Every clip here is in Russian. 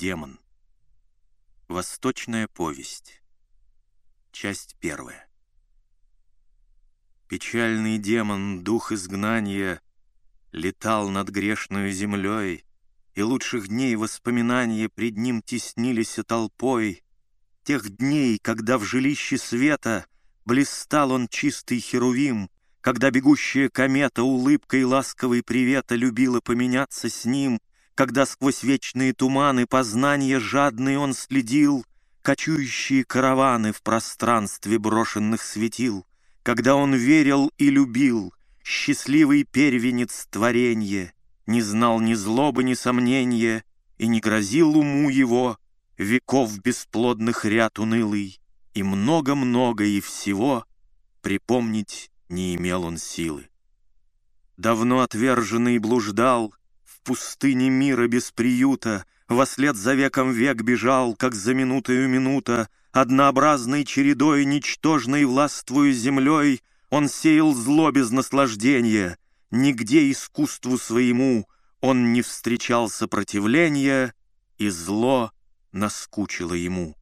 Демон. Восточная повесть. Часть первая. Печальный демон, дух изгнания, Летал над грешную землей, И лучших дней воспоминания Пред ним теснились толпой, Тех дней, когда в жилище света Блистал он чистый херувим, Когда бегущая комета Улыбкой ласковой привета Любила поменяться с ним — когда сквозь вечные туманы познания жадный он следил кочующие караваны в пространстве брошенных светил, когда он верил и любил, счастливый первенец творенье, не знал ни злобы, ни сомнения, и не грозил уму его веков бесплодных ряд унылый, и много-много и всего припомнить не имел он силы. Давно отверженный блуждал — пустыне мира без приюта, Вослед за веком век бежал, как за минутою минута, Однообразной чередой, ничтожной властвую землей, Он сеял зло без наслаждения, Нигде искусству своему он не встречал сопротивления, И зло наскучило ему.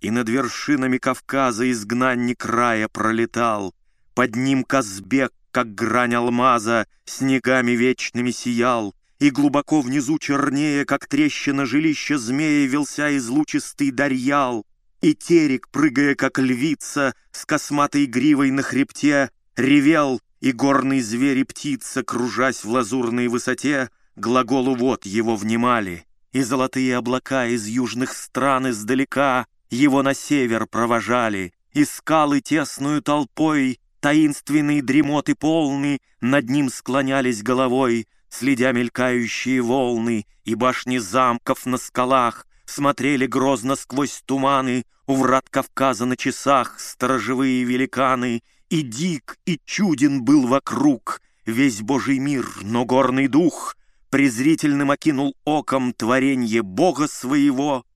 И над вершинами Кавказа изгнанник рая пролетал, Под ним Казбек, как грань алмаза, Снегами вечными сиял, и глубоко внизу чернее, как трещина жилища змея, велся излучистый дарьял, и терек, прыгая, как львица, с косматой гривой на хребте, ревел, и горный зверь и птица, кружась в лазурной высоте, глаголу «вот» его внимали, и золотые облака из южных стран издалека его на север провожали, и скалы тесную толпой, таинственные дремоты полны, над ним склонялись головой, следя мелькающие волны и башни замков на скалах, смотрели грозно сквозь туманы, у врат Кавказа на часах сторожевые великаны, и дик, и чуден был вокруг весь божий мир, но горный дух презрительным окинул оком творенье бога своего,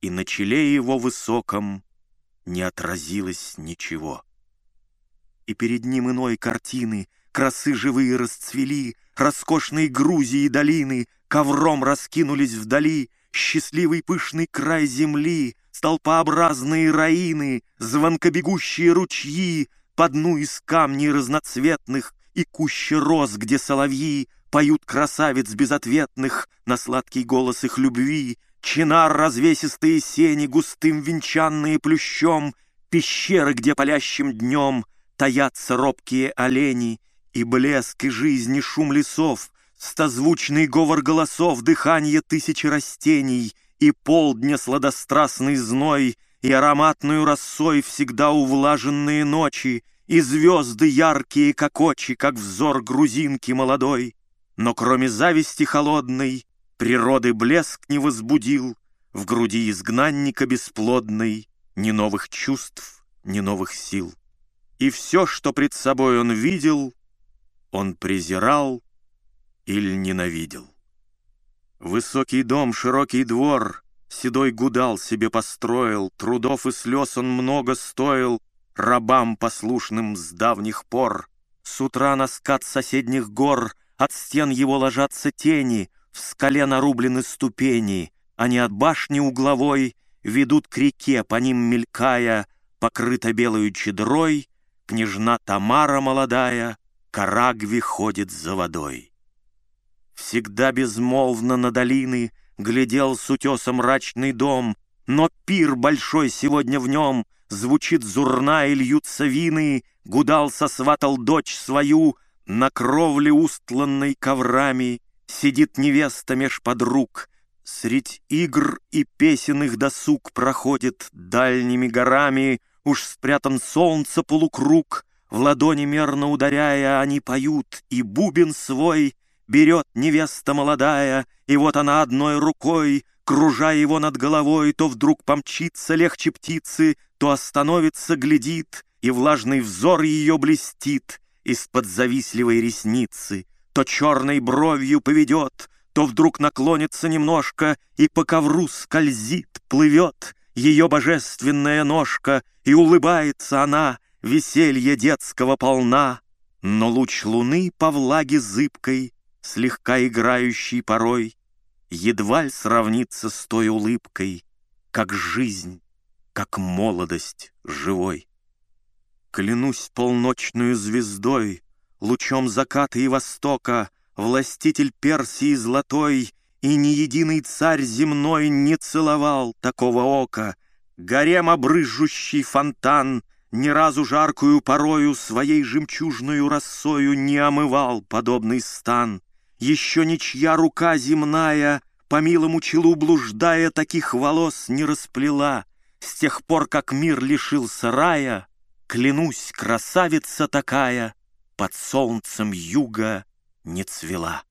и на челе его высоком не отразилось ничего. И перед ним иной картины, красы живые расцвели, Роскошные Грузии долины ковром раскинулись вдали, Счастливый пышный край земли, столпообразные раины, Звонкобегущие ручьи, по дну из камней разноцветных И кущи роз, где соловьи поют красавиц безответных На сладкий голос их любви, Чинар развесистые сени, густым венчанные плющом, Пещеры, где палящим днем таятся робкие олени — и блеск, и жизнь, и шум лесов, Стозвучный говор голосов, Дыхание тысячи растений, И полдня сладострастный зной, И ароматную росой Всегда увлаженные ночи, И звезды яркие, как очи, Как взор грузинки молодой. Но кроме зависти холодной Природы блеск не возбудил, В груди изгнанника бесплодной Ни новых чувств, ни новых сил. И все, что пред собой он видел — он презирал или ненавидел. Высокий дом, широкий двор, седой гудал себе построил, трудов и слез он много стоил, рабам послушным с давних пор. С утра на скат соседних гор от стен его ложатся тени, в скале нарублены ступени, они от башни угловой ведут к реке, по ним мелькая, покрыта белою чедрой, княжна Тамара молодая — Карагви ходит за водой. Всегда безмолвно на долины Глядел с утеса мрачный дом, Но пир большой сегодня в нем, Звучит зурна и льются вины, Гудал сосватал дочь свою, На кровле устланной коврами Сидит невеста меж подруг, Средь игр и песенных досуг Проходит дальними горами, Уж спрятан солнце полукруг — в ладони мерно ударяя, они поют, и бубен свой берет невеста молодая, и вот она одной рукой, кружа его над головой, то вдруг помчится легче птицы, то остановится, глядит, и влажный взор ее блестит из-под завистливой ресницы, то черной бровью поведет, то вдруг наклонится немножко и по ковру скользит, плывет ее божественная ножка, и улыбается она — веселье детского полна, Но луч луны по влаге зыбкой, слегка играющий порой, Едва ль сравнится с той улыбкой, как жизнь, как молодость живой. Клянусь полночную звездой, лучом заката и востока, Властитель Персии золотой, и ни единый царь земной Не целовал такого ока, гарем обрыжущий фонтан — ни разу жаркую порою Своей жемчужную росою Не омывал подобный стан. Еще ничья рука земная, По милому челу блуждая, Таких волос не расплела. С тех пор, как мир лишился рая, Клянусь, красавица такая Под солнцем юга не цвела.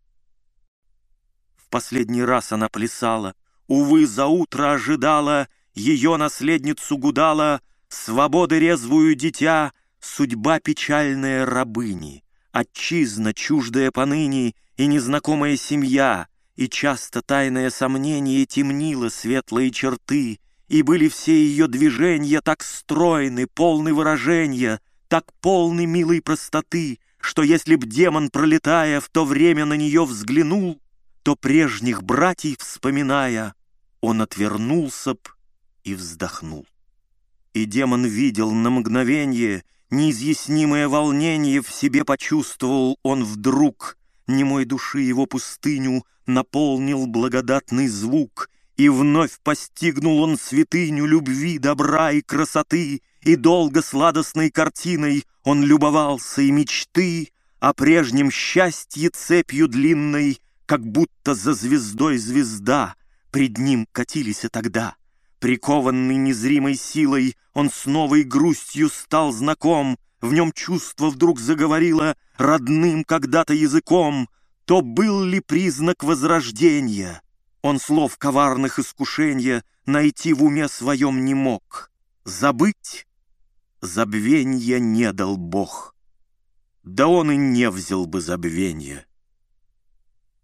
В последний раз она плясала, Увы, за утро ожидала, Ее наследницу гудала — Свободы резвую дитя, судьба печальная рабыни, Отчизна чуждая поныне и незнакомая семья, И часто тайное сомнение темнило светлые черты, И были все ее движения так стройны, полны выражения, Так полны милой простоты, что если б демон, пролетая, в то время на нее взглянул, то прежних братьев вспоминая, он отвернулся б и вздохнул. И демон видел на мгновенье неизъяснимое волнение в себе почувствовал он вдруг. Немой души его пустыню наполнил благодатный звук, и вновь постигнул он святыню любви, добра и красоты, и долго сладостной картиной он любовался и мечты о прежнем счастье цепью длинной, как будто за звездой звезда пред ним катились и тогда. Прикованный незримой силой, он с новой грустью стал знаком, в нем чувство вдруг заговорило родным когда-то языком. То был ли признак возрождения? Он слов коварных искушения найти в уме своем не мог. Забыть забвенья не дал Бог. Да он и не взял бы забвенья.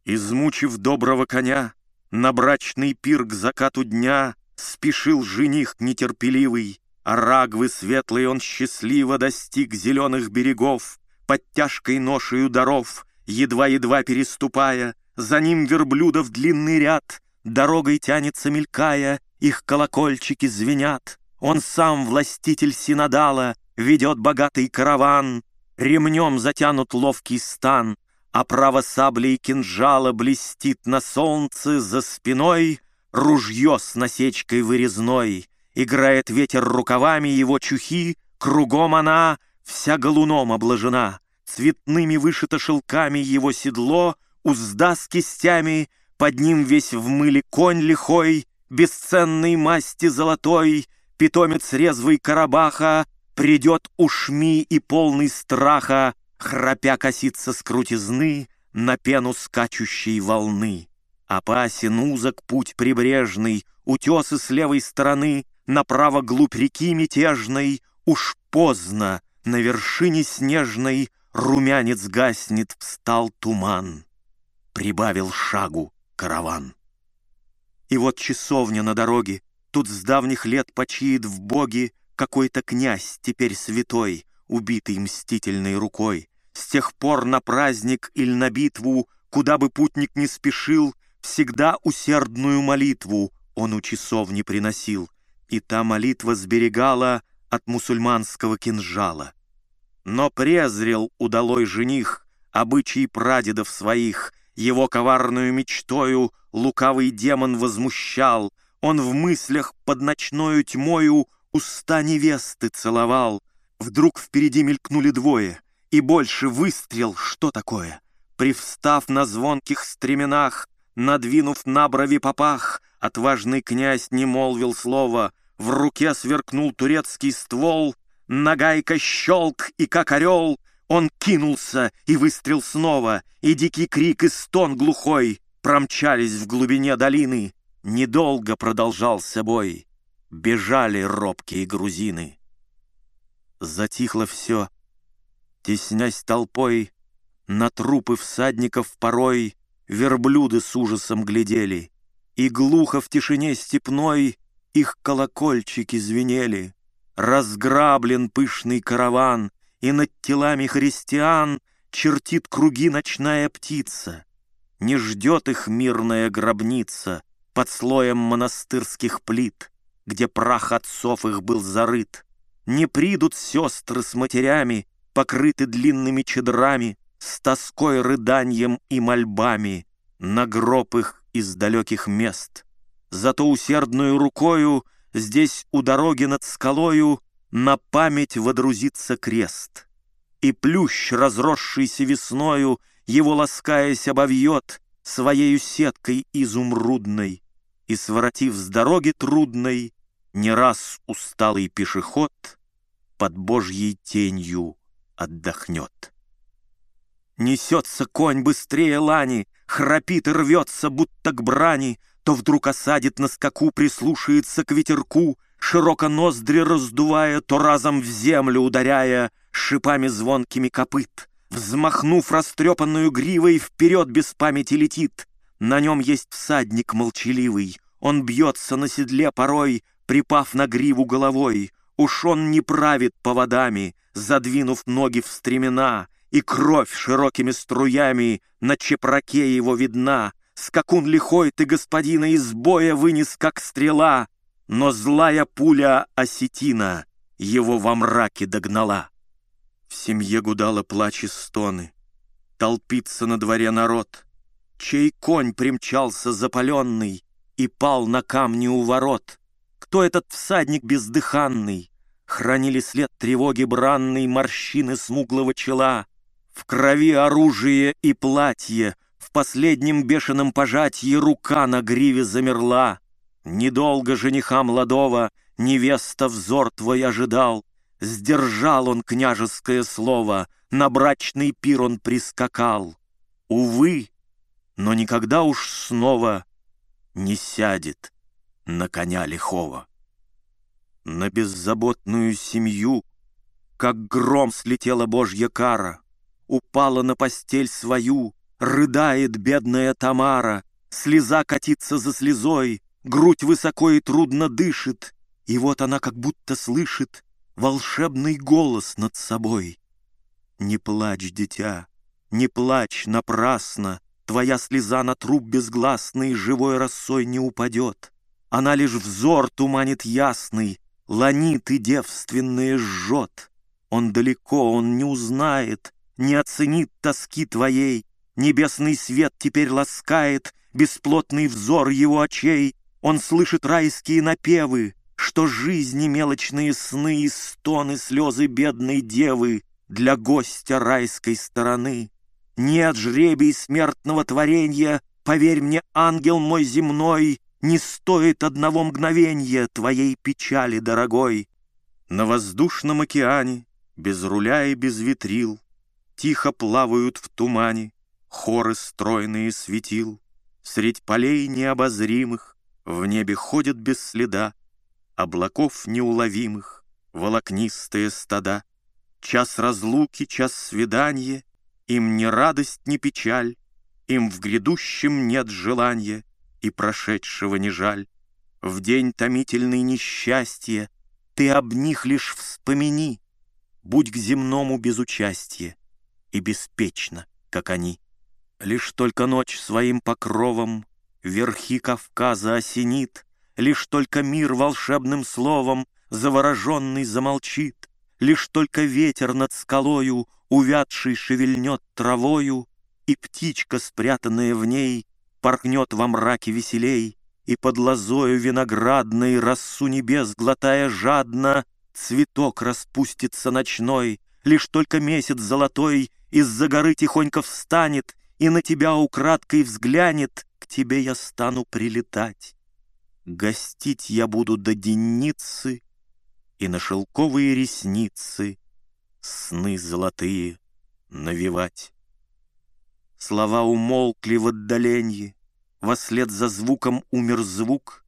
Измучив доброго коня, на брачный пир к закату дня — Спешил жених нетерпеливый, а рагвы светлый он счастливо достиг зеленых берегов, под тяжкой ношею даров, едва-едва переступая, за ним верблюдов длинный ряд, дорогой тянется мелькая, их колокольчики звенят. Он сам властитель Синодала, ведет богатый караван, ремнем затянут ловкий стан, а право сабли и кинжала блестит на солнце за спиной — Ружье с насечкой вырезной, Играет ветер рукавами его чухи, Кругом она вся голуном обложена, Цветными вышито шелками его седло, Узда с кистями, под ним весь в мыле конь лихой, Бесценной масти золотой, Питомец резвый Карабаха, Придет ушми и полный страха, Храпя косится с крутизны На пену скачущей волны. Опасен узок путь прибрежный, Утесы с левой стороны, Направо глубь реки мятежной, Уж поздно, на вершине снежной Румянец гаснет, встал туман. Прибавил шагу караван. И вот часовня на дороге, Тут с давних лет почиет в боги Какой-то князь, теперь святой, Убитый мстительной рукой. С тех пор на праздник или на битву Куда бы путник не спешил — всегда усердную молитву он у часовни приносил, и та молитва сберегала от мусульманского кинжала. Но презрел удалой жених обычаи прадедов своих, его коварную мечтою лукавый демон возмущал, он в мыслях под ночною тьмою уста невесты целовал. Вдруг впереди мелькнули двое, и больше выстрел, что такое? Привстав на звонких стременах, Надвинув на брови попах, отважный князь не молвил слова. В руке сверкнул турецкий ствол, нагайка щелк, и как орел он кинулся, и выстрел снова, и дикий крик и стон глухой промчались в глубине долины. Недолго продолжался бой. Бежали робкие грузины. Затихло все. Теснясь толпой, на трупы всадников порой верблюды с ужасом глядели, И глухо в тишине степной их колокольчики звенели. Разграблен пышный караван, и над телами христиан Чертит круги ночная птица. Не ждет их мирная гробница Под слоем монастырских плит, Где прах отцов их был зарыт. Не придут сестры с матерями, Покрыты длинными чедрами, с тоской, рыданием и мольбами На гроб их из далеких мест. Зато усердную рукою Здесь у дороги над скалою На память водрузится крест. И плющ, разросшийся весною, Его ласкаясь обовьет Своею сеткой изумрудной, И, своротив с дороги трудной, Не раз усталый пешеход Под божьей тенью отдохнет. Несется конь быстрее лани, храпит и рвется, будто к брани, то вдруг осадит на скаку, прислушается к ветерку, широко ноздри раздувая, то разом в землю ударяя шипами звонкими копыт. Взмахнув растрепанную гривой, вперед без памяти летит. На нем есть всадник молчаливый, он бьется на седле порой, припав на гриву головой. Уж он не правит поводами, задвинув ноги в стремена — и кровь широкими струями на чепраке его видна. Скакун лихой ты, господина, из боя вынес, как стрела, но злая пуля осетина его во мраке догнала. В семье гудало плач и стоны. Толпится на дворе народ. Чей конь примчался запаленный и пал на камни у ворот? Кто этот всадник бездыханный? Хранили след тревоги бранной морщины смуглого чела. В крови оружие и платье, в последнем бешеном пожатии рука на гриве замерла. Недолго жениха младого невеста взор твой ожидал. Сдержал он княжеское слово, на брачный пир он прискакал. Увы, но никогда уж снова не сядет на коня лихого. На беззаботную семью, как гром слетела божья кара — упала на постель свою, рыдает бедная Тамара, слеза катится за слезой, грудь высоко и трудно дышит, и вот она как будто слышит волшебный голос над собой. «Не плачь, дитя, не плачь напрасно, твоя слеза на труп безгласный живой росой не упадет. Она лишь взор туманит ясный, ланит и девственные жжет. Он далеко, он не узнает, не оценит тоски твоей. Небесный свет теперь ласкает бесплотный взор его очей. Он слышит райские напевы, что жизни мелочные сны и стоны слезы бедной девы для гостя райской стороны. Нет жребий смертного творенья. поверь мне, ангел мой земной, не стоит одного мгновенья твоей печали, дорогой. На воздушном океане, без руля и без витрил, Тихо плавают в тумане хоры стройные светил, Средь полей необозримых в небе ходят без следа Облаков неуловимых, волокнистые стада. Час разлуки, час свидания, им ни радость, ни печаль, Им в грядущем нет желания, и прошедшего не жаль. В день томительной несчастья ты об них лишь вспомини, Будь к земному безучастье и беспечно, как они. Лишь только ночь своим покровом верхи Кавказа осенит, Лишь только мир волшебным словом завороженный замолчит, Лишь только ветер над скалою увядший шевельнет травою, И птичка, спрятанная в ней, поркнет во мраке веселей, И под лозою виноградной, рассу небес глотая жадно, Цветок распустится ночной, лишь только месяц золотой из-за горы тихонько встанет И на тебя украдкой взглянет, К тебе я стану прилетать. Гостить я буду до денницы, И на шелковые ресницы Сны золотые навевать. Слова умолкли в отдаленье, вслед за звуком умер звук.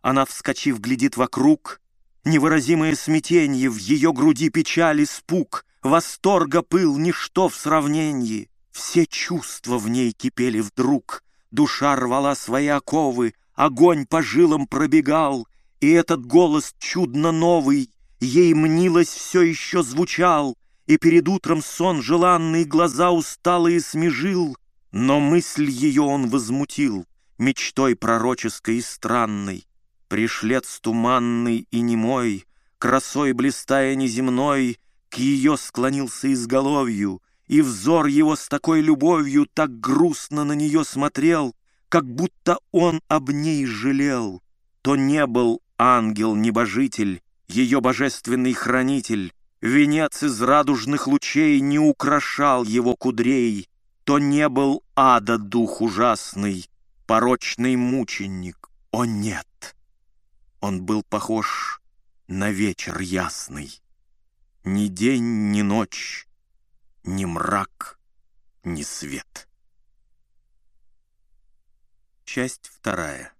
Она, вскочив, глядит вокруг, Невыразимое смятенье, В ее груди печаль и спуг — Восторга пыл ничто в сравнении. Все чувства в ней кипели вдруг. Душа рвала свои оковы, огонь по жилам пробегал, И этот голос чудно новый, ей мнилось все еще звучал, И перед утром сон желанный глаза усталые смежил, Но мысль ее он возмутил мечтой пророческой и странной. Пришлец туманный и немой, красой блистая неземной, к ее склонился изголовью, и взор его с такой любовью так грустно на нее смотрел, как будто он об ней жалел. То не был ангел-небожитель, ее божественный хранитель, венец из радужных лучей не украшал его кудрей, то не был ада дух ужасный, порочный мученик. О нет! Он был похож на вечер ясный ни день, ни ночь, ни мрак, ни свет. Часть вторая.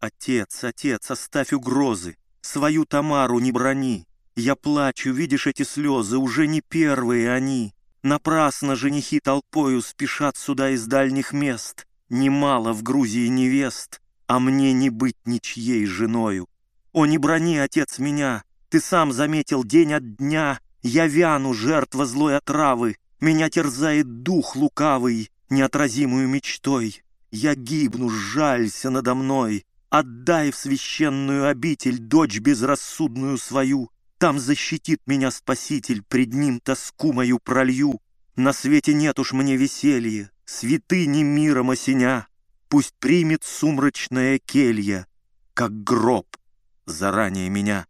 Отец, отец, оставь угрозы, свою Тамару не брони. Я плачу, видишь эти слезы, уже не первые они. Напрасно женихи толпою спешат сюда из дальних мест. Немало в Грузии невест, а мне не быть ничьей женою. О, не брони, отец, меня, ты сам заметил день от дня, я вяну, жертва злой отравы, Меня терзает дух лукавый, неотразимую мечтой. Я гибну, жалься надо мной, Отдай в священную обитель дочь безрассудную свою, Там защитит меня Спаситель, пред ним тоску мою пролью. На свете нет уж мне веселья, святыни миром осеня, Пусть примет сумрачная келья, как гроб заранее меня.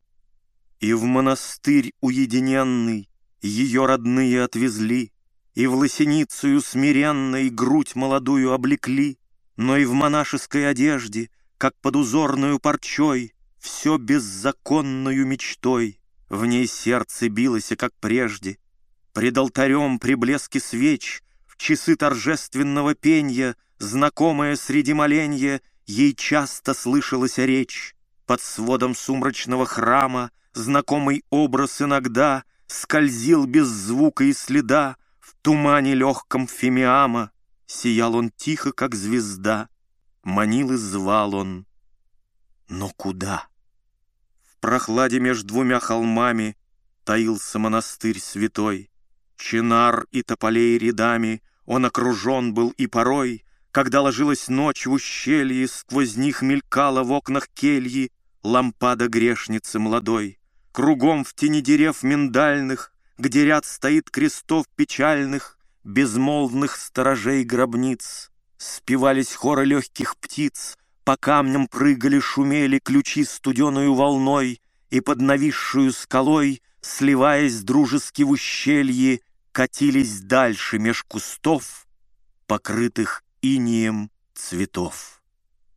И в монастырь уединенный ее родные отвезли, И в лосиницию смиренной грудь молодую облекли, Но и в монашеской одежде, как под узорную парчой, Все беззаконную мечтой, в ней сердце билось, и как прежде. Пред алтарем при блеске свеч, в часы торжественного пенья, Знакомая среди моленья, ей часто слышалась речь. Под сводом сумрачного храма — знакомый образ иногда скользил без звука и следа в тумане легком фемиама Сиял он тихо, как звезда, манил и звал он. Но куда? В прохладе между двумя холмами таился монастырь святой. Чинар и тополей рядами он окружен был и порой, когда ложилась ночь в ущелье, сквозь них мелькала в окнах кельи лампада грешницы молодой. Кругом в тени дерев миндальных, Где ряд стоит крестов печальных, Безмолвных сторожей гробниц. Спивались хоры легких птиц, По камням прыгали, шумели Ключи студеную волной, И под нависшую скалой, Сливаясь дружески в ущелье, Катились дальше меж кустов, Покрытых инием цветов.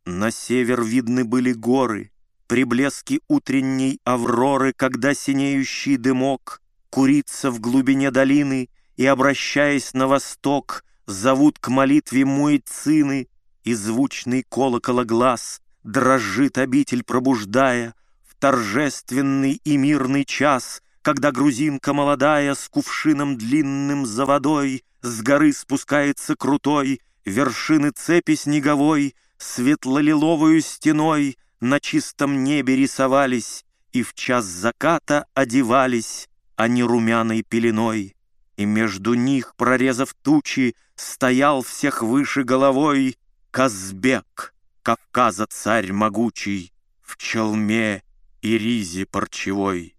На север видны были горы — при блеске утренней авроры, когда синеющий дымок курится в глубине долины и, обращаясь на восток, зовут к молитве муэцины, и звучный колокола глаз дрожит обитель, пробуждая в торжественный и мирный час, когда грузинка молодая с кувшином длинным за водой с горы спускается крутой, вершины цепи снеговой, светло-лиловую стеной — на чистом небе рисовались и в час заката одевались а они румяной пеленой. И между них, прорезав тучи, стоял всех выше головой Казбек, Кавказа царь могучий, в челме и ризе парчевой.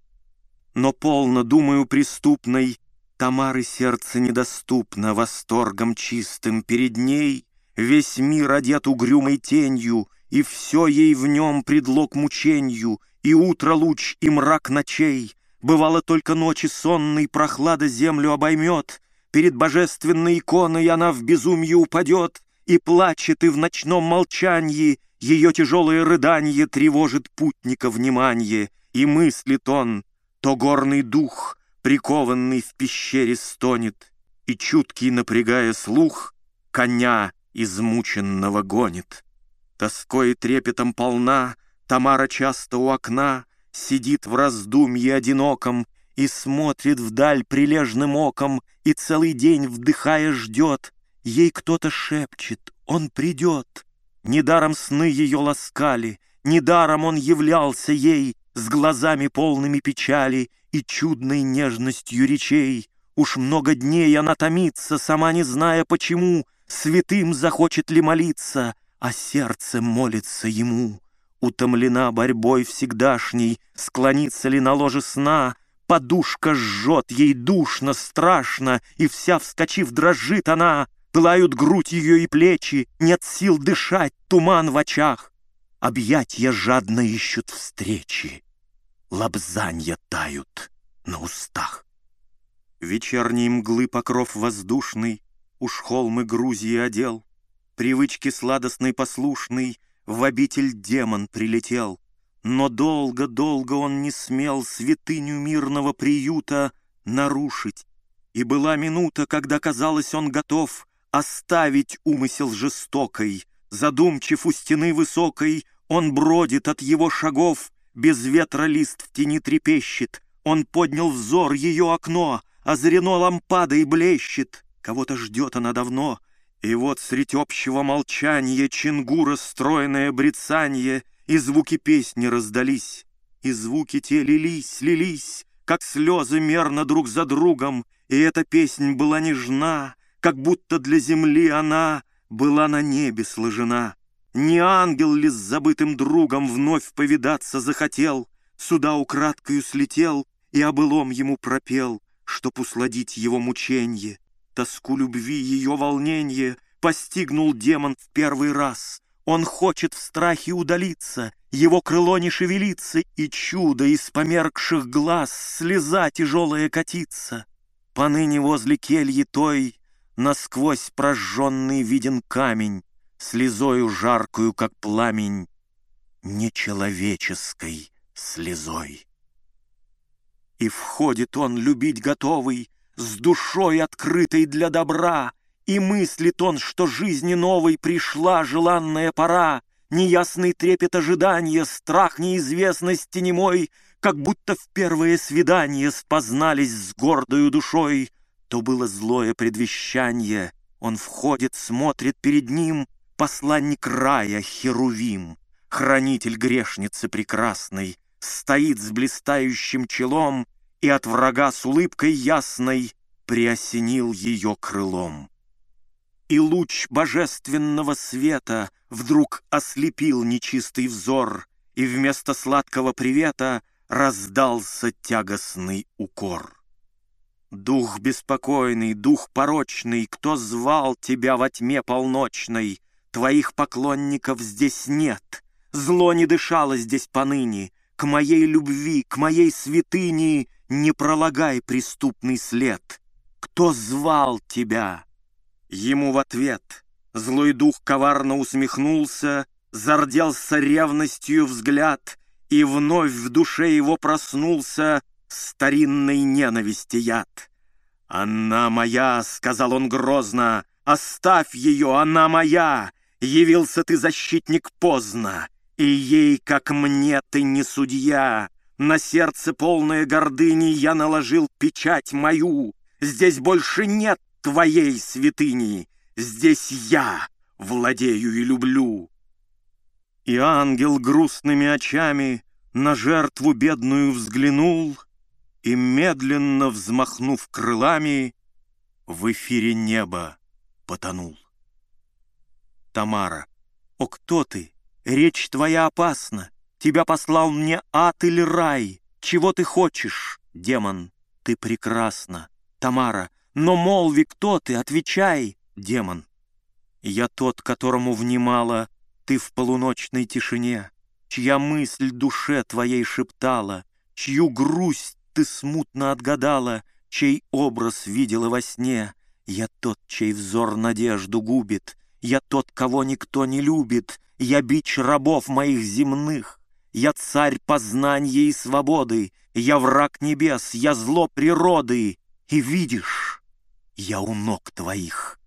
Но полно, думаю, преступной, Тамары сердце недоступно восторгом чистым перед ней, Весь мир одет угрюмой тенью — и все ей в нем предлог мученью, и утро луч, и мрак ночей. Бывало только ночи сонной прохлада землю обоймет, перед божественной иконой она в безумье упадет, и плачет, и в ночном молчании ее тяжелое рыдание тревожит путника внимание, и мыслит он, то горный дух, прикованный в пещере, стонет, и чуткий, напрягая слух, коня измученного гонит. Тоской и трепетом полна, Тамара часто у окна Сидит в раздумье одиноком И смотрит вдаль прилежным оком И целый день, вдыхая, ждет. Ей кто-то шепчет «Он придет!» Недаром сны ее ласкали, Недаром он являлся ей С глазами полными печали И чудной нежностью речей. Уж много дней она томится, Сама не зная почему, Святым захочет ли молиться, а сердце молится ему. Утомлена борьбой всегдашней, склонится ли на ложе сна, подушка жжет, ей душно, страшно, и вся, вскочив, дрожит она. Пылают грудь ее и плечи, нет сил дышать, туман в очах. Объятья жадно ищут встречи, лобзанья тают на устах. Вечерней мглы покров воздушный, уж холмы Грузии одел — Привычки сладостной послушный в обитель демон прилетел. Но долго-долго он не смел святыню мирного приюта нарушить. И была минута, когда, казалось, он готов оставить умысел жестокой. Задумчив у стены высокой, он бродит от его шагов, без ветра лист в тени трепещет. Он поднял взор ее окно, озарено лампадой блещет. Кого-то ждет она давно — и вот средь общего молчания Чингура стройное брецанье, И звуки песни раздались, И звуки те лились, лились, Как слезы мерно друг за другом, И эта песнь была нежна, Как будто для земли она Была на небе сложена. Не ангел ли с забытым другом Вновь повидаться захотел, Сюда украдкою слетел И о былом ему пропел, Чтоб усладить его мученье тоску любви, ее волнение постигнул демон в первый раз. Он хочет в страхе удалиться, его крыло не шевелится, и чудо из померкших глаз слеза тяжелая катится. Поныне возле кельи той насквозь прожженный виден камень, слезою жаркую, как пламень, нечеловеческой слезой. И входит он, любить готовый, с душой открытой для добра, И мыслит он, что жизни новой пришла желанная пора, Неясный трепет ожидания, страх неизвестности немой, Как будто в первое свидание спознались с гордою душой. То было злое предвещание. Он входит, смотрит перед ним Посланник рая Херувим, Хранитель грешницы прекрасной, Стоит с блистающим челом — и от врага с улыбкой ясной приосенил ее крылом. И луч божественного света вдруг ослепил нечистый взор, и вместо сладкого привета раздался тягостный укор. Дух беспокойный, дух порочный, кто звал тебя во тьме полночной? Твоих поклонников здесь нет, зло не дышало здесь поныне, к моей любви, к моей святыне — не пролагай преступный след. Кто звал тебя?» Ему в ответ злой дух коварно усмехнулся, зарделся ревностью взгляд, и вновь в душе его проснулся старинной ненависти яд. «Она моя!» — сказал он грозно. «Оставь ее, она моя! Явился ты, защитник, поздно, и ей, как мне, ты не судья!» На сердце полное гордыни я наложил печать мою. Здесь больше нет твоей святыни. Здесь я владею и люблю. И ангел грустными очами на жертву бедную взглянул и, медленно взмахнув крылами, в эфире неба потонул. Тамара. «О, кто ты? Речь твоя опасна. Тебя послал мне ад или рай. Чего ты хочешь, демон? Ты прекрасна, Тамара. Но молви, кто ты, отвечай, демон. Я тот, которому внимала ты в полуночной тишине, Чья мысль душе твоей шептала, Чью грусть ты смутно отгадала, Чей образ видела во сне. Я тот, чей взор надежду губит, Я тот, кого никто не любит, Я бич рабов моих земных, я царь познания и свободы, Я враг небес, я зло природы, И видишь, я у ног твоих.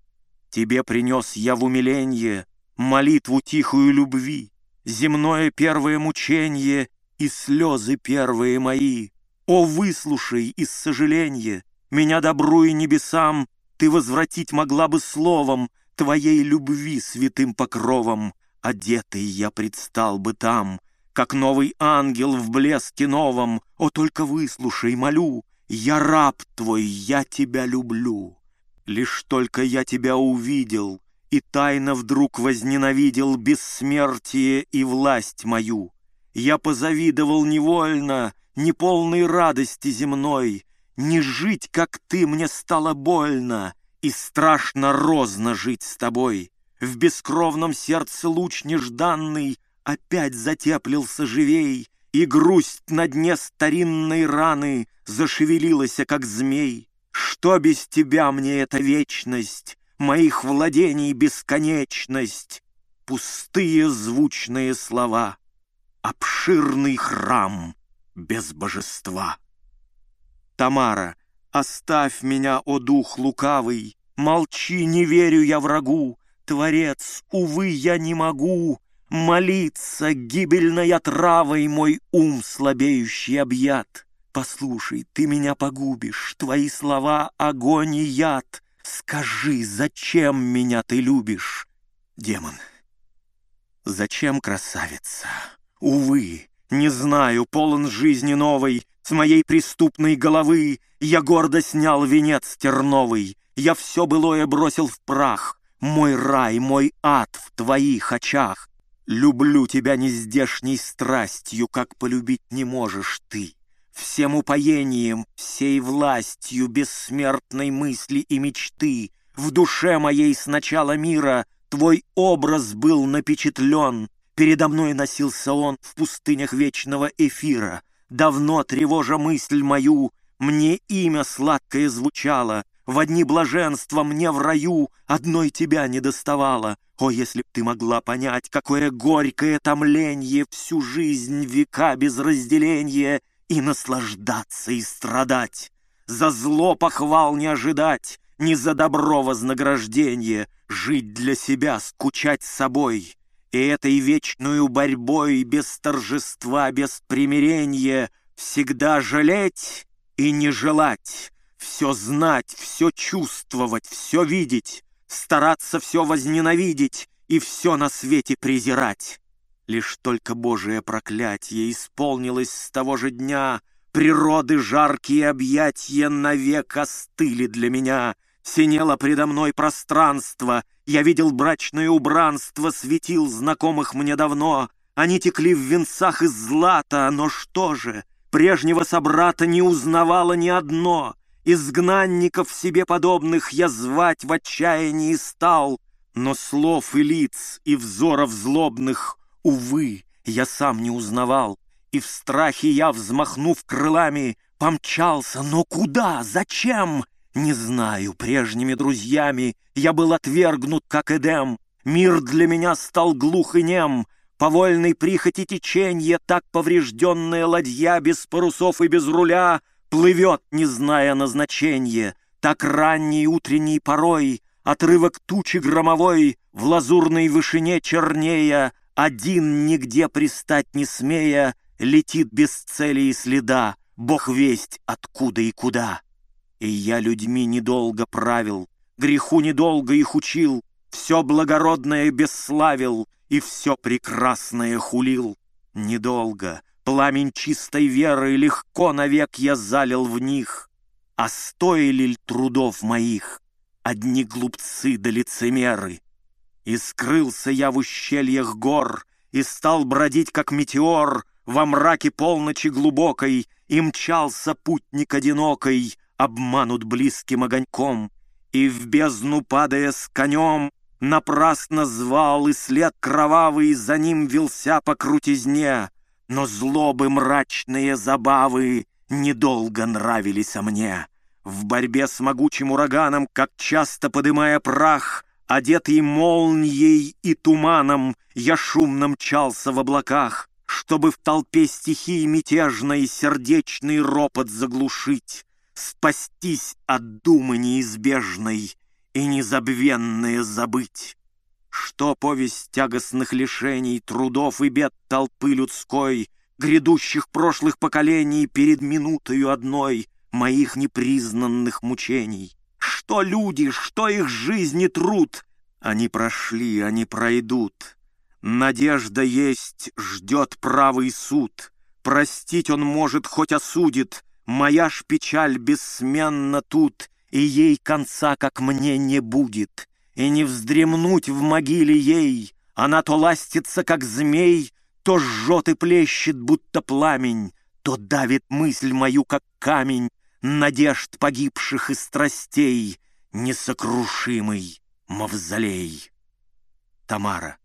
Тебе принес я в умиленье Молитву тихую любви, Земное первое мученье И слезы первые мои. О, выслушай из сожаления, Меня добру и небесам Ты возвратить могла бы словом Твоей любви святым покровом, Одетый я предстал бы там — как новый ангел в блеске новом. О, только выслушай, молю, я раб твой, я тебя люблю. Лишь только я тебя увидел, и тайно вдруг возненавидел бессмертие и власть мою. Я позавидовал невольно, неполной радости земной, не жить, как ты, мне стало больно, и страшно розно жить с тобой. В бескровном сердце луч нежданный — опять затеплился живей, И грусть на дне старинной раны зашевелилась, как змей. Что без тебя мне эта вечность, моих владений бесконечность? Пустые звучные слова, обширный храм без божества. Тамара, оставь меня, о дух лукавый, Молчи, не верю я врагу, Творец, увы, я не могу молиться гибельная травой мой ум слабеющий объят. Послушай, ты меня погубишь, твои слова — огонь и яд. Скажи, зачем меня ты любишь, демон? Зачем, красавица? Увы, не знаю, полон жизни новой, с моей преступной головы Я гордо снял венец терновый, я все былое бросил в прах. Мой рай, мой ад в твоих очах. Люблю тебя нездешней страстью, как полюбить не можешь ты. Всем упоением, всей властью бессмертной мысли и мечты В душе моей с начала мира твой образ был напечатлен. Передо мной носился он в пустынях вечного эфира. Давно тревожа мысль мою, мне имя сладкое звучало, в одни блаженства мне в раю одной тебя не доставало. О, если б ты могла понять, какое горькое томленье, всю жизнь века без разделения, и наслаждаться, и страдать. За зло похвал не ожидать, не за добро вознаграждение, жить для себя, скучать собой. И этой вечную борьбой, без торжества, без примирения, всегда жалеть и не желать все знать, все чувствовать, все видеть, стараться все возненавидеть и все на свете презирать. Лишь только Божие проклятие исполнилось с того же дня, природы жаркие объятья навек остыли для меня. Синело предо мной пространство, я видел брачное убранство, светил знакомых мне давно. Они текли в венцах из злата, но что же, прежнего собрата не узнавало ни одно — Изгнанников себе подобных я звать в отчаянии стал, Но слов и лиц, и взоров злобных, увы, я сам не узнавал. И в страхе я, взмахнув крылами, помчался, но куда, зачем? Не знаю, прежними друзьями я был отвергнут, как Эдем. Мир для меня стал глух и нем. По вольной прихоти теченья так поврежденная ладья без парусов и без руля — Плывет, не зная назначения, так ранний утренний порой, Отрывок тучи громовой, в лазурной вышине чернея, Один, нигде пристать не смея, летит без цели и следа, Бог весть, откуда и куда. И я людьми недолго правил, греху недолго их учил, Все благородное бесславил и все прекрасное хулил. Недолго — Пламень чистой веры легко навек я залил в них. А стоили ли трудов моих одни глупцы да лицемеры? И скрылся я в ущельях гор, и стал бродить, как метеор, во мраке полночи глубокой, и мчался путник одинокой, обманут близким огоньком, и в бездну падая с конем, напрасно звал, и след кровавый за ним вился по крутизне — но злобы мрачные забавы недолго нравились мне. В борьбе с могучим ураганом, как часто подымая прах, одетый молнией и туманом, я шумно мчался в облаках, чтобы в толпе стихии мятежной сердечный ропот заглушить, спастись от думы неизбежной и незабвенное забыть. Что повесть тягостных лишений, трудов и бед толпы людской, Грядущих прошлых поколений перед минутою одной Моих непризнанных мучений? Что люди, что их жизни труд? Они прошли, они пройдут. Надежда есть, ждет правый суд. Простить он может, хоть осудит. Моя ж печаль бессменна тут, И ей конца, как мне, не будет и не вздремнуть в могиле ей. Она то ластится, как змей, то жжет и плещет, будто пламень, то давит мысль мою, как камень, надежд погибших и страстей, несокрушимый мавзолей. Тамара,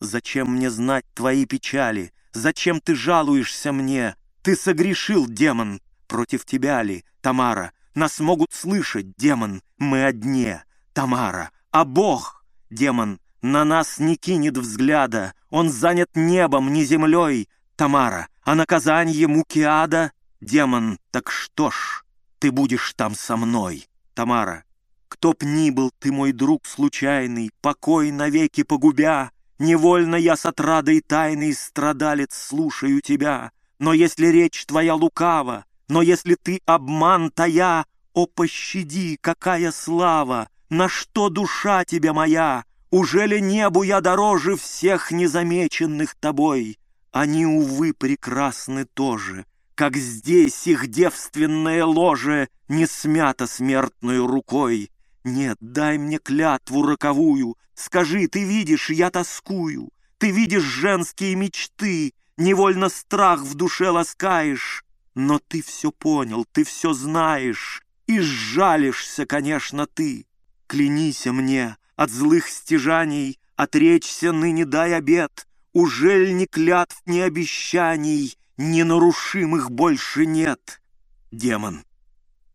зачем мне знать твои печали? Зачем ты жалуешься мне? Ты согрешил, демон, против тебя ли, Тамара? Нас могут слышать, демон, мы одни, Тамара. А Бог, демон, на нас не кинет взгляда, он занят небом, не землей, Тамара, а наказание муки ада, демон, так что ж, ты будешь там со мной, Тамара. Кто б ни был ты, мой друг случайный, покой навеки погубя, Невольно я с отрадой тайной страдалец слушаю тебя, но если речь твоя лукава, но если ты обман тая, о, пощади, какая слава! на что душа тебе моя? Ужели небу я дороже всех незамеченных тобой? Они, увы, прекрасны тоже, как здесь их девственное ложе не смято смертной рукой. Нет, дай мне клятву роковую, скажи, ты видишь, я тоскую, ты видишь женские мечты, невольно страх в душе ласкаешь, но ты все понял, ты все знаешь, и сжалишься, конечно, ты. Клянися мне от злых стяжаний, Отречься ныне дай обед, Ужель ни клятв, ни обещаний, Ненарушимых больше нет. Демон.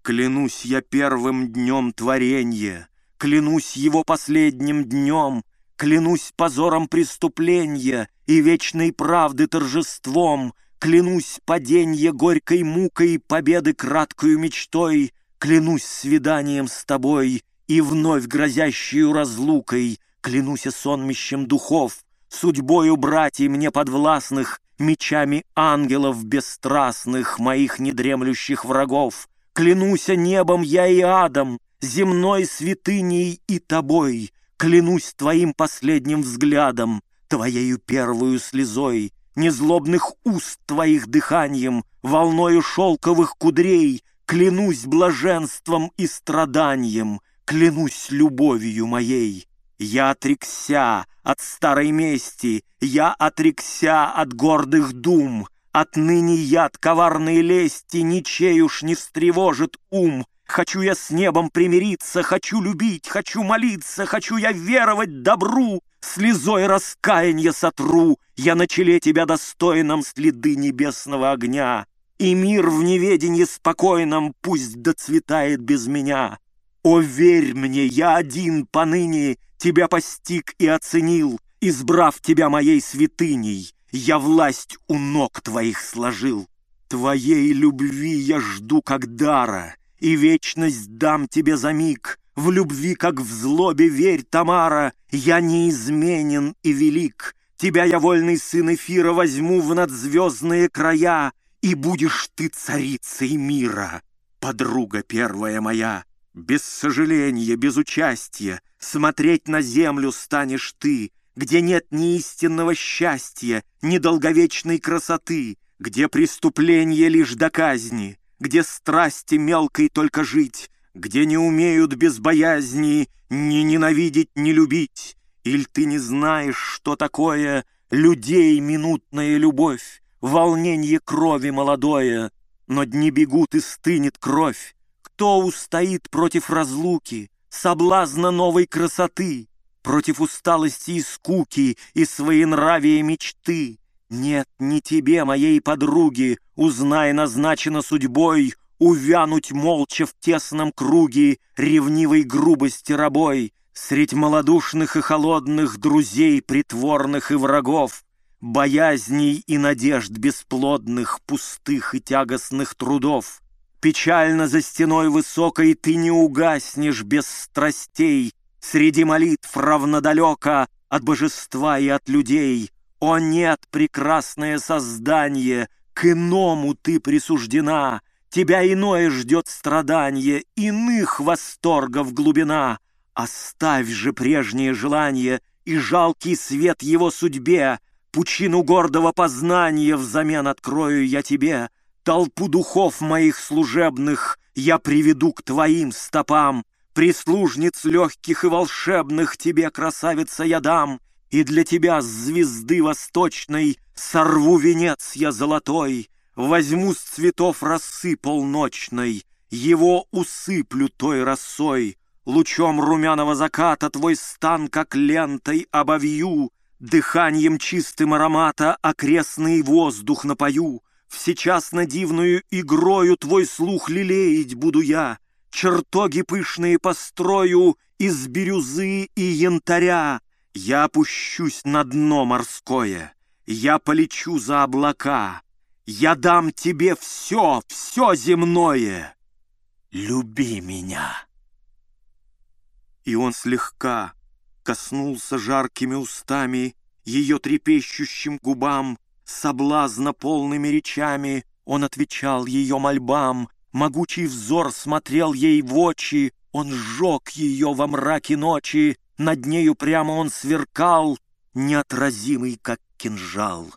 Клянусь я первым днем творенья, Клянусь его последним днем, Клянусь позором преступления И вечной правды торжеством, Клянусь паденье горькой мукой, Победы краткою мечтой, Клянусь свиданием с тобой — и вновь грозящую разлукой, клянусь сонмищем духов, Судьбою братьей мне подвластных, мечами ангелов бесстрастных, Моих недремлющих врагов, клянусь небом я и адом, земной святыней и тобой, Клянусь твоим последним взглядом, твоею первую слезой, Незлобных уст твоих дыханием, волною шелковых кудрей, Клянусь блаженством и страданием — Клянусь любовью моей, я отрекся от старой мести, я отрекся от гордых дум. Отныне яд коварной лести ничей уж не встревожит ум. Хочу я с небом примириться, хочу любить, хочу молиться, хочу я веровать добру. Слезой раскаянья сотру, я на челе тебя достойном следы небесного огня. И мир в неведении спокойном пусть доцветает без меня. О, верь мне, я один поныне тебя постиг и оценил, избрав тебя моей святыней, я власть у ног твоих сложил. Твоей любви я жду как дара, и вечность дам тебе за миг. В любви, как в злобе, верь, Тамара, я неизменен и велик. Тебя я, вольный сын эфира, возьму в надзвездные края, и будешь ты царицей мира, подруга первая моя. Без сожаления, без участия смотреть на землю станешь ты, где нет ни истинного счастья, ни долговечной красоты, где преступление лишь до казни, где страсти мелкой только жить, где не умеют без боязни ни ненавидеть, ни любить. Иль ты не знаешь, что такое людей минутная любовь, волнение крови молодое, но дни бегут и стынет кровь, кто устоит против разлуки, соблазна новой красоты, против усталости и скуки и своенравия мечты? Нет, не тебе, моей подруги, узнай назначено судьбой, увянуть молча в тесном круге ревнивой грубости рабой, средь малодушных и холодных друзей притворных и врагов, боязней и надежд бесплодных, пустых и тягостных трудов. Печально за стеной высокой ты не угаснешь без страстей, Среди молитв равнодалеко от божества и от людей. О нет, прекрасное создание, к иному ты присуждена, Тебя иное ждет страдание, иных восторгов глубина. Оставь же прежнее желание и жалкий свет его судьбе, Пучину гордого познания взамен открою я тебе, Толпу духов моих служебных я приведу к твоим стопам. Прислужниц легких и волшебных тебе, красавица, я дам. И для тебя с звезды восточной сорву венец я золотой. Возьму с цветов росы полночной, его усыплю той росой. Лучом румяного заката твой стан, как лентой, обовью. Дыханием чистым аромата окрестный воздух напою. Сейчас на дивную игрою твой слух лелеять буду я, Чертоги пышные построю из бирюзы и янтаря. Я опущусь на дно морское, я полечу за облака, Я дам тебе все, все земное. Люби меня. И он слегка коснулся жаркими устами Ее трепещущим губам, Соблазна полными речами он отвечал ее мольбам, Могучий взор смотрел ей в очи, он сжег ее во мраке ночи, Над нею прямо он сверкал, неотразимый, как кинжал.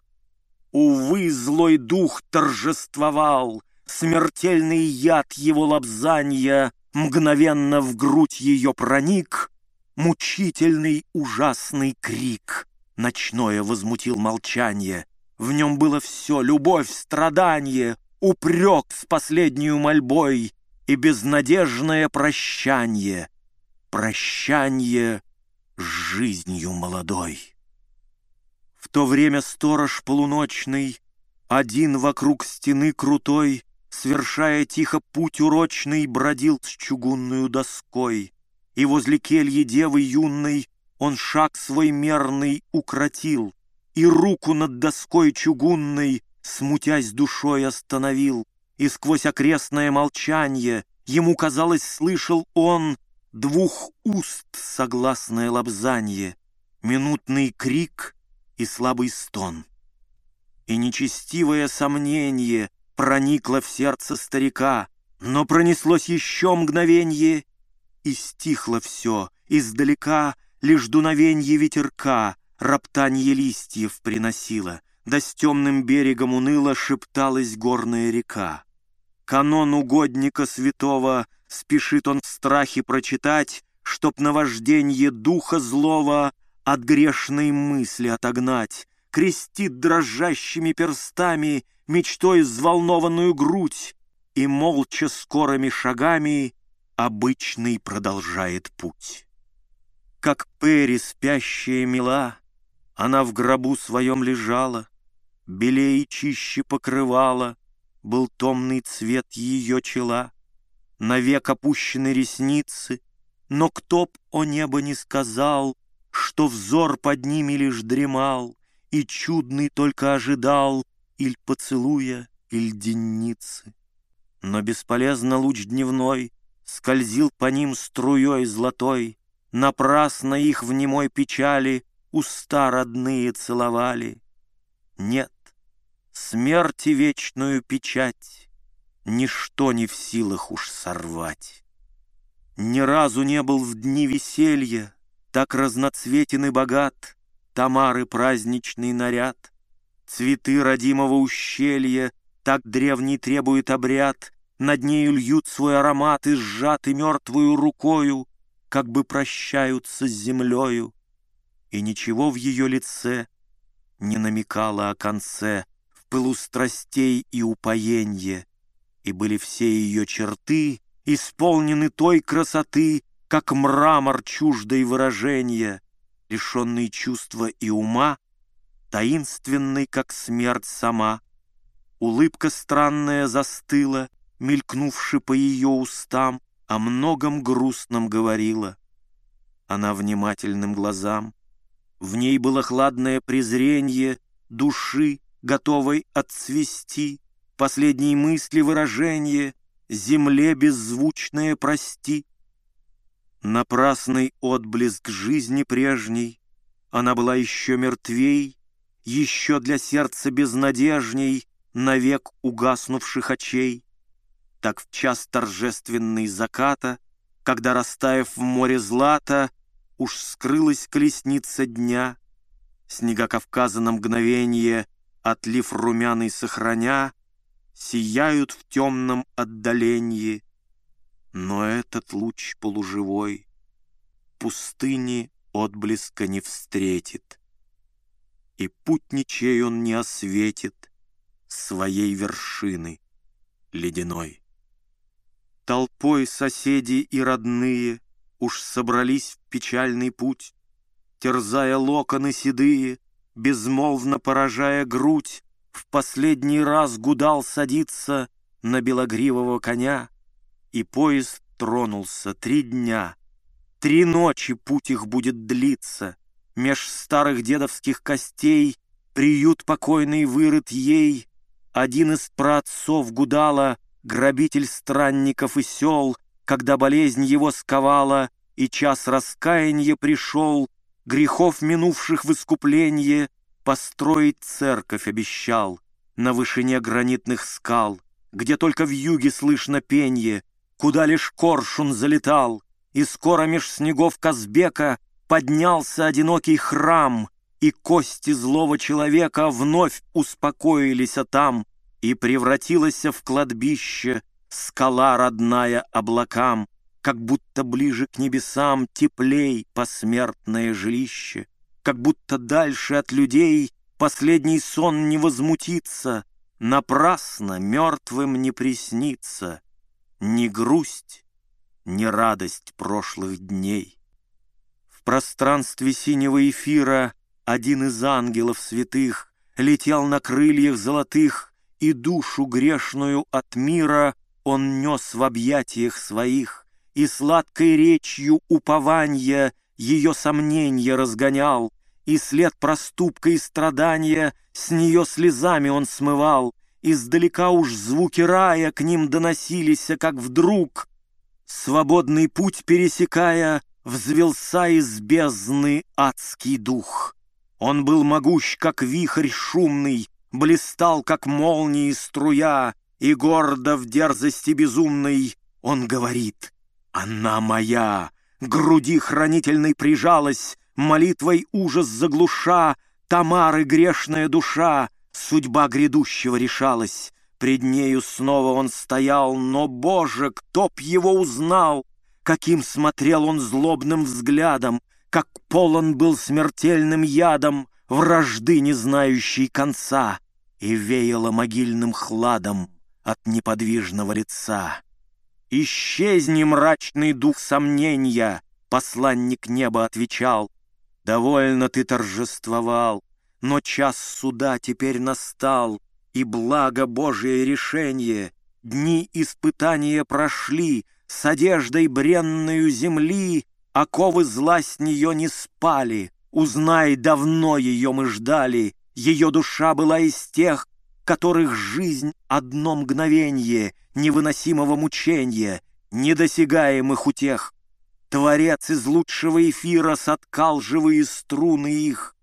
Увы, злой дух торжествовал, смертельный яд его лобзанья Мгновенно в грудь ее проник, мучительный ужасный крик. Ночное возмутил молчание — в нем было все — любовь, страдание, упрек с последнюю мольбой и безнадежное прощание. Прощание с жизнью молодой. В то время сторож полуночный, Один вокруг стены крутой, Свершая тихо путь урочный, Бродил с чугунную доской. И возле кельи девы юной Он шаг свой мерный укротил — и руку над доской чугунной, смутясь душой, остановил, и сквозь окрестное молчание ему, казалось, слышал он двух уст согласное лобзанье, минутный крик и слабый стон. И нечестивое сомнение проникло в сердце старика, но пронеслось еще мгновенье, и стихло все, издалека лишь дуновенье ветерка — роптанье листьев приносила, да с темным берегом уныло шепталась горная река. Канон угодника святого спешит он в страхе прочитать, чтоб наважденье духа злого от грешной мысли отогнать, крестит дрожащими перстами мечтой взволнованную грудь и молча скорыми шагами обычный продолжает путь. Как Перри спящая мила, она в гробу своем лежала, Белее и чище покрывала, Был томный цвет ее чела, Навек опущены ресницы, Но кто б, о небо, не сказал, Что взор под ними лишь дремал И чудный только ожидал Иль поцелуя, иль денницы. Но бесполезно луч дневной Скользил по ним струей золотой, Напрасно их в немой печали уста родные целовали. Нет, смерти вечную печать Ничто не в силах уж сорвать. Ни разу не был в дни веселья Так разноцветен и богат Тамары праздничный наряд, Цветы родимого ущелья Так древний требует обряд, Над нею льют свой аромат И сжаты мертвую рукою, Как бы прощаются с землею и ничего в ее лице не намекало о конце, в пылу страстей и упоенье, и были все ее черты исполнены той красоты, как мрамор чуждой выражения, лишенный чувства и ума, таинственный, как смерть сама. Улыбка странная застыла, мелькнувши по ее устам, о многом грустном говорила. Она внимательным глазам в ней было хладное презрение души, готовой отцвести, последние мысли выражение, земле беззвучное прости. Напрасный отблеск жизни прежней, она была еще мертвей, еще для сердца безнадежней, навек угаснувших очей. Так в час торжественный заката, когда, растаяв в море злата, — Уж скрылась колесница дня, Снега Кавказа на мгновенье Отлив румяный сохраня, Сияют в темном отдалении. Но этот луч полуживой Пустыни отблеска не встретит, И путничей он не осветит Своей вершины ледяной. Толпой соседи и родные — уж собрались в печальный путь, терзая локоны седые, безмолвно поражая грудь, в последний раз гудал садиться на белогривого коня, и поезд тронулся три дня. Три ночи путь их будет длиться, меж старых дедовских костей приют покойный вырыт ей, один из праотцов гудала, грабитель странников и сел, когда болезнь его сковала, и час раскаяния пришел, грехов минувших в искупление, построить церковь обещал на вышине гранитных скал, где только в юге слышно пенье, куда лишь коршун залетал, и скоро меж снегов Казбека поднялся одинокий храм, и кости злого человека вновь успокоились там, и превратилось в кладбище — Скала родная облакам, Как будто ближе к небесам Теплей посмертное жилище, Как будто дальше от людей Последний сон не возмутится, Напрасно мертвым не приснится Ни грусть, ни радость прошлых дней. В пространстве синего эфира Один из ангелов святых Летел на крыльях золотых И душу грешную от мира — он нес в объятиях своих, и сладкой речью упования ее сомнения разгонял, и след проступка и страдания с нее слезами он смывал, издалека уж звуки рая к ним доносились, а как вдруг, свободный путь пересекая, взвелся из бездны адский дух. Он был могущ, как вихрь шумный, блистал, как молнии струя, и гордо в дерзости безумной он говорит «Она моя!» Груди хранительной прижалась, молитвой ужас заглуша, Тамары грешная душа, судьба грядущего решалась. Пред нею снова он стоял, но, Боже, кто б его узнал? Каким смотрел он злобным взглядом, как полон был смертельным ядом, Вражды, не знающей конца, и веяло могильным хладом от неподвижного лица. «Исчезни, мрачный дух сомнения!» — посланник неба отвечал. «Довольно ты торжествовал, но час суда теперь настал, и благо Божие решение. Дни испытания прошли, с одеждой бренную земли, оковы зла с нее не спали. Узнай, давно ее мы ждали, ее душа была из тех, которых жизнь одно мгновенье невыносимого мучения, недосягаемых у тех. Творец из лучшего эфира соткал живые струны их.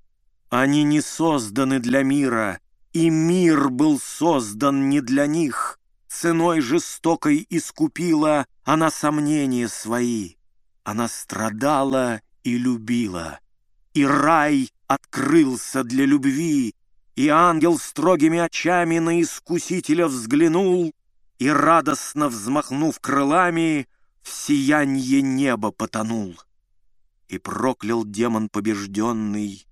Они не созданы для мира, и мир был создан не для них. Ценой жестокой искупила она сомнения свои. Она страдала и любила. И рай открылся для любви, и ангел строгими очами на искусителя взглянул, И, радостно взмахнув крылами, в сиянье неба потонул. И проклял демон побежденный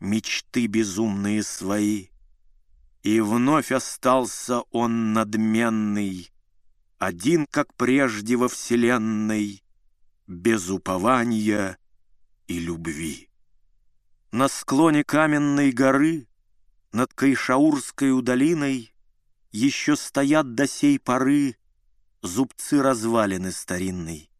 мечты безумные свои. И вновь остался он надменный, Один, как прежде во вселенной, Без упования и любви. На склоне каменной горы над Кайшаурской долиной еще стоят до сей поры зубцы развалины старинной.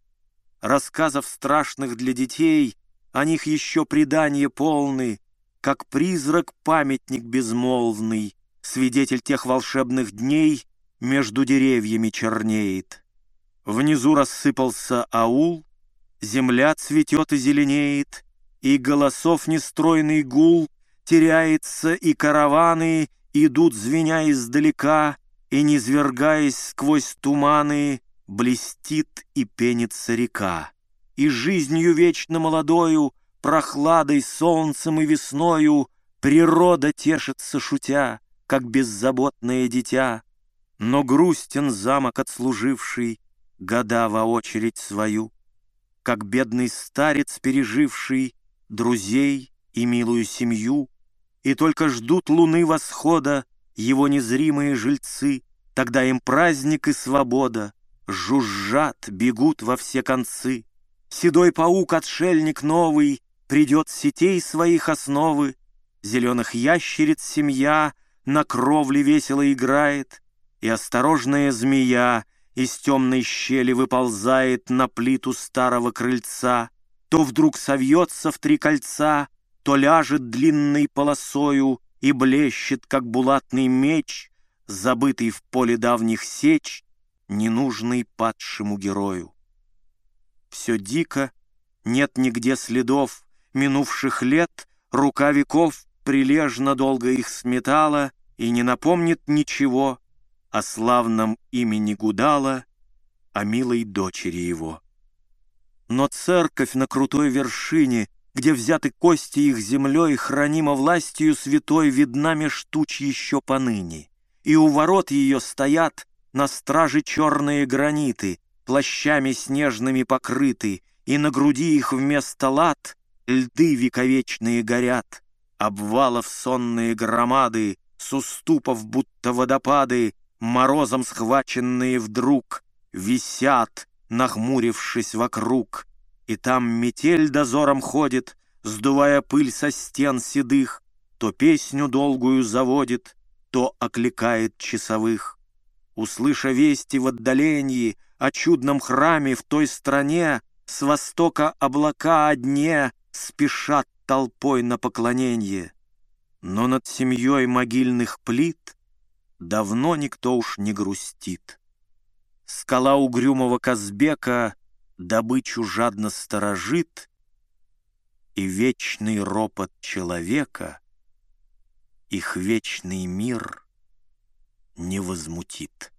Рассказов страшных для детей, о них еще предания полны, как призрак памятник безмолвный, свидетель тех волшебных дней между деревьями чернеет. Внизу рассыпался аул, земля цветет и зеленеет, и голосов нестройный гул — теряется, и караваны идут, звеня издалека, и, низвергаясь сквозь туманы, блестит и пенится река. И жизнью вечно молодою, прохладой, солнцем и весною природа тешится, шутя, как беззаботное дитя. Но грустен замок отслуживший, года во очередь свою, как бедный старец, переживший друзей и милую семью, и только ждут луны восхода его незримые жильцы, тогда им праздник и свобода жужжат, бегут во все концы. Седой паук-отшельник новый придет сетей своих основы, зеленых ящериц семья на кровле весело играет, и осторожная змея из темной щели выползает на плиту старого крыльца, то вдруг совьется в три кольца — то ляжет длинной полосою и блещет, как булатный меч, забытый в поле давних сеч, ненужный падшему герою. Все дико, нет нигде следов минувших лет, рука веков прилежно долго их сметала и не напомнит ничего о славном имени Гудала, о милой дочери его. Но церковь на крутой вершине — где взяты кости их землей, хранимо властью святой, видна меж туч еще поныне. И у ворот ее стоят на страже черные граниты, плащами снежными покрыты, и на груди их вместо лад льды вековечные горят. Обвалов сонные громады, с уступов будто водопады, морозом схваченные вдруг, висят, нахмурившись вокруг — и там метель дозором ходит, Сдувая пыль со стен седых, То песню долгую заводит, То окликает часовых. Услыша вести в отдалении О чудном храме в той стране, С востока облака одне Спешат толпой на поклонение. Но над семьей могильных плит Давно никто уж не грустит. Скала угрюмого Казбека добычу жадно сторожит, И вечный ропот человека Их вечный мир не возмутит.